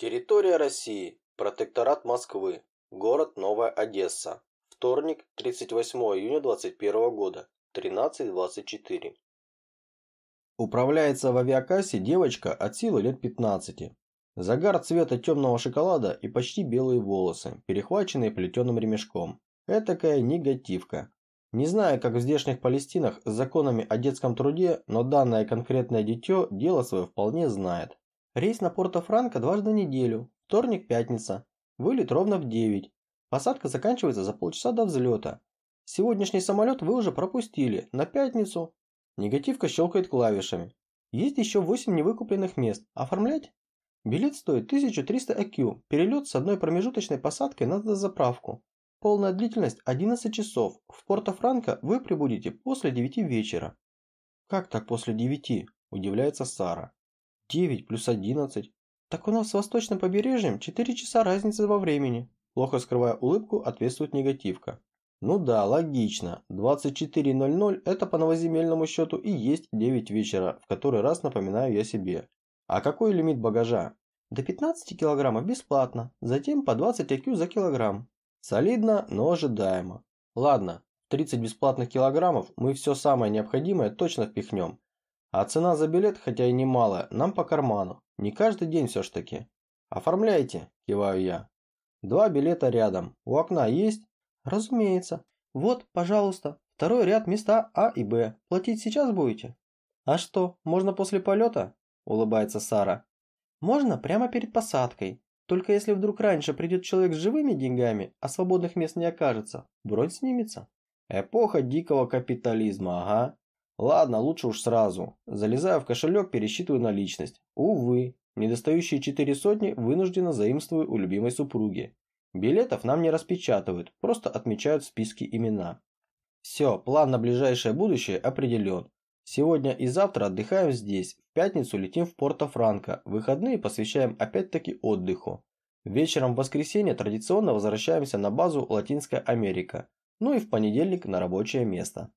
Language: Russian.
Территория России. Протекторат Москвы. Город Новая Одесса. Вторник, 38 июня 2021 года. 13.24. Управляется в авиакассе девочка от силы лет 15. Загар цвета темного шоколада и почти белые волосы, перехваченные плетеным ремешком. Этакая негативка. Не знаю, как в здешних Палестинах с законами о детском труде, но данное конкретное дитё дело свое вполне знает. Рейс на Порто-Франко дважды в неделю, вторник-пятница. Вылет ровно в 9. Посадка заканчивается за полчаса до взлета. Сегодняшний самолет вы уже пропустили, на пятницу. Негативка щелкает клавишами. Есть еще 8 невыкупленных мест. Оформлять? Билет стоит 1300 АКЮ, перелет с одной промежуточной посадкой на дозаправку. Полная длительность 11 часов. В Порто-Франко вы прибудете после 9 вечера. Как так после 9? Удивляется Сара. 9 плюс 11. Так у нас с восточным побережьем 4 часа разницы во времени. Плохо скрывая улыбку, ответствует негативка. Ну да, логично. 24.00 это по новоземельному счету и есть 9 вечера, в который раз напоминаю я себе. А какой лимит багажа? До 15 килограммов бесплатно, затем по 20 IQ за килограмм. Солидно, но ожидаемо. Ладно, 30 бесплатных килограммов мы все самое необходимое точно впихнем. А цена за билет, хотя и немалая, нам по карману. Не каждый день все ж таки. Оформляйте, киваю я. Два билета рядом. У окна есть? Разумеется. Вот, пожалуйста, второй ряд места А и Б. Платить сейчас будете? А что, можно после полета? Улыбается Сара. Можно прямо перед посадкой. Только если вдруг раньше придет человек с живыми деньгами, а свободных мест не окажется, бронь снимется. Эпоха дикого капитализма, ага. Ладно, лучше уж сразу. Залезаю в кошелек, пересчитываю наличность. Увы, недостающие четыре сотни вынужденно заимствую у любимой супруги. Билетов нам не распечатывают, просто отмечают в списке имена. Все, план на ближайшее будущее определен. Сегодня и завтра отдыхаем здесь, в пятницу летим в Порто-Франко, выходные посвящаем опять-таки отдыху. Вечером в воскресенье традиционно возвращаемся на базу Латинская Америка, ну и в понедельник на рабочее место.